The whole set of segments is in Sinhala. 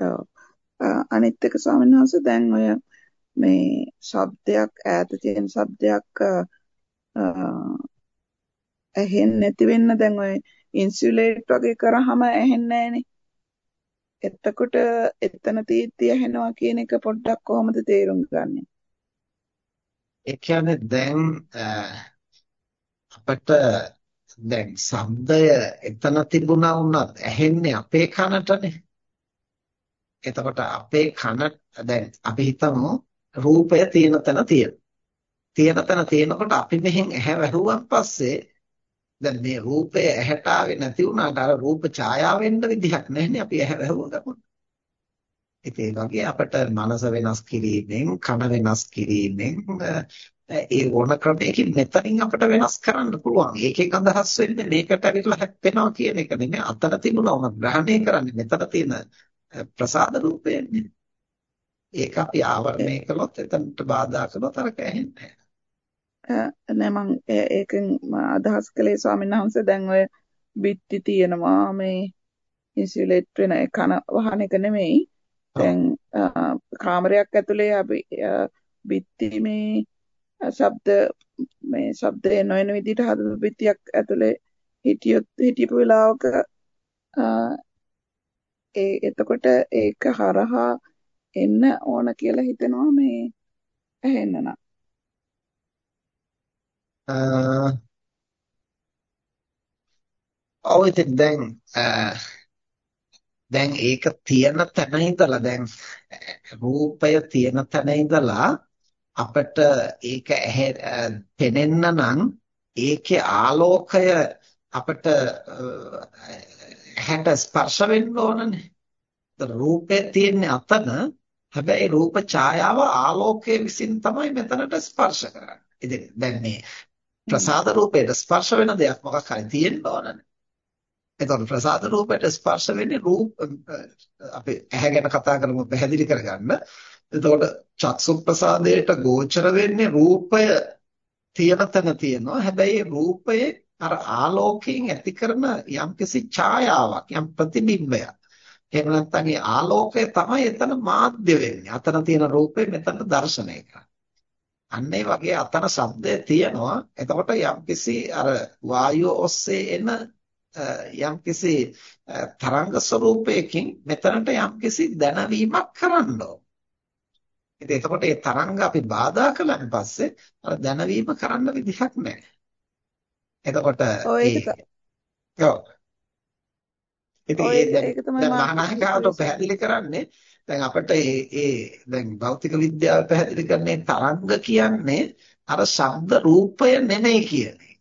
ඔව්. අනිත් එක ස්වාමීන් වහන්සේ දැන් ඔය මේ ශබ්දයක් ඈත තියෙන ශබ්දයක් ඇහෙන්නේ නැති වෙන්න දැන් ඔය ඉන්සියුලේට් වගේ කරාම ඇහෙන්නේ නැහනේ. එතකොට එතන තීත්‍ය ඇහෙනවා කියන එක පොඩ්ඩක් කොහොමද තේරුම් ගන්නෙ? ඒ කියන්නේ දැන් අපිට දැන් ශබ්දය එතන තිබුණා වුණත් ඇහෙන්නේ අපේ කනටනේ. එතකොට අපේ කන දැන් අපි හිතමු රූපය තියෙන තැන තියෙන. තියෙන තැන තියෙනකොට අපි මෙහෙන් ඇහැ වැහුවන් පස්සේ දැන් මේ රූපය ඇහැට ආවේ නැති වුණාට අර රූප ඡායාව වෙන්න විදිහක් නැහැනේ අපි ඇහැ වැහුව ගමන්. ඉතින් ඒ වගේ අපිට මනස වෙනස් කිරීමෙන් කන වෙනස් කිරීමෙන් ඒ ඕන ක්‍රමයකින් මෙතනින් අපිට වෙනස් කරන්න පුළුවන්. ඒකෙන් අදහස් වෙන්නේ මේකට ඇවිල්ලා හැප්පෙනවා කියන එක නෙමෙයි. අතන තිබුණා උන ග්‍රහණය කරන්නේ මෙතන තියෙන ප්‍රසාද රූපයන්නේ. ඒක අපි ආවරණය කළොත් එතනට බාධා කළොත් අර කැහෙන්නේ නෑ මම ඒකෙන් අදහස් කළේ ස්වාමීන් වහන්සේ දැන් ඔය බිත්ති තියෙනවා මේ ඉන්සියුලේට් වෙන කන වහන එක නෙමෙයි දැන් කාමරයක් ඇතුලේ අපි බිත්ති මේ ශබ්ද මේ ශබ්දේ නොයන විදිහට හදපු බිත්තියක් ඇතුලේ හිටියොත් හිටියපු වෙලාවක ඒ එතකොට ඒක හරහා එන්න ඕන කියලා හිතනවා මේ ඇහෙන්න නම්. ඔව් ඉතින් දැන් දැන් ඒක තියෙන තැන ඉඳලා දැන් රූපය තියෙන තැන ඉඳලා අපිට ඒක පෙනෙන්න නම් ඒකේ ආලෝකය අපිට ඇහැට ස්පර්ශ වෙන්න ඕනනේ. රූපේ තියෙන්නේ අතන හැබැයි රූප ඡායාව ආලෝකයේ විසින් තමයි මෙතනට ස්පර්ශ කරන්නේ. ඉතින් දැන් මේ ප්‍රසාද රූපයට ස්පර්ශ වෙන දෙයක් මොකක් හරි තියෙන්න ඕනනේ. එතකොට ප්‍රසාද රූපයට ස්පර්ශ වෙන්නේ රූප අපි ඇහැ ගැන කතා කරමු පැහැදිලි කරගන්න. එතකොට චක්සු ප්‍රසාදයට ගෝචර වෙන්නේ රූපය තියෙන තැන තියෙනවා. හැබැයි රූපයේ අර ආලෝකයෙන් ඇති කරන යම්කිසි ඡායාවක් යම් ප්‍රතිබිම්බයක්. එහෙම නැත්නම් ඒ ආලෝකය තමයි එතන මාධ්‍ය වෙන්නේ. අතන තියෙන රූපේ මෙතන දර්ශනය කරන්නේ. අන්න ඒ වගේ අතන ශබ්දය තියෙනවා. එතකොට යම්කිසි අර වායුව ඔස්සේ එන යම්කිසි තරංග ස්වરૂපයකින් මෙතනට යම්කිසි දැනවීමක් කරන්න ඕන. ඉතින් එතකොට මේ තරංග අපි බාධා කළාන් පස්සේ අර දැනවීම කරන්න විදිහක් නැහැ. එතකොට ඒ ඔව් ඉතින් ඒක දැන් මහානායකවට පැහැදිලි කරන්නේ දැන් අපිට මේ ඒ දැන් භෞතික විද්‍යාව පැහැදිලි කරන්නේ තරංග කියන්නේ අර ශබ්ද රූපය නෙමෙයි කියන්නේ.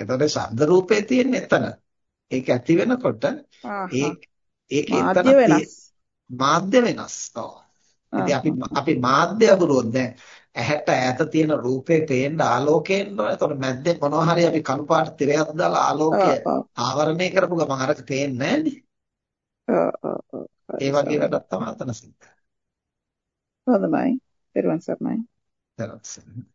එතකොට ශබ්ද රූපේ තියෙන්නේ එතන. ඒක ඇති වෙනකොට ඒ ඒක එතන මාධ්‍ය වෙනස්. ඔව්. ඉතින් අපි අපි මාධ්‍ය අඳුරොත් දැන් ඇහැට ඈත තියෙන රූපේ පේන්න ආලෝකයෙන් නෝ. එතකොට මැද්දේ මොනවා හරි අපි කළු පාට තිරයක් දාලා ආලෝකය ආවරණය කරපු ගමන් අරක පේන්නේ නැහැ ඒ වගේ වැඩක් තමයි අතන සිද්ධ. හොඳයි. පෙරවන් සර්ණයි. පෙරවන් සර්ණයි.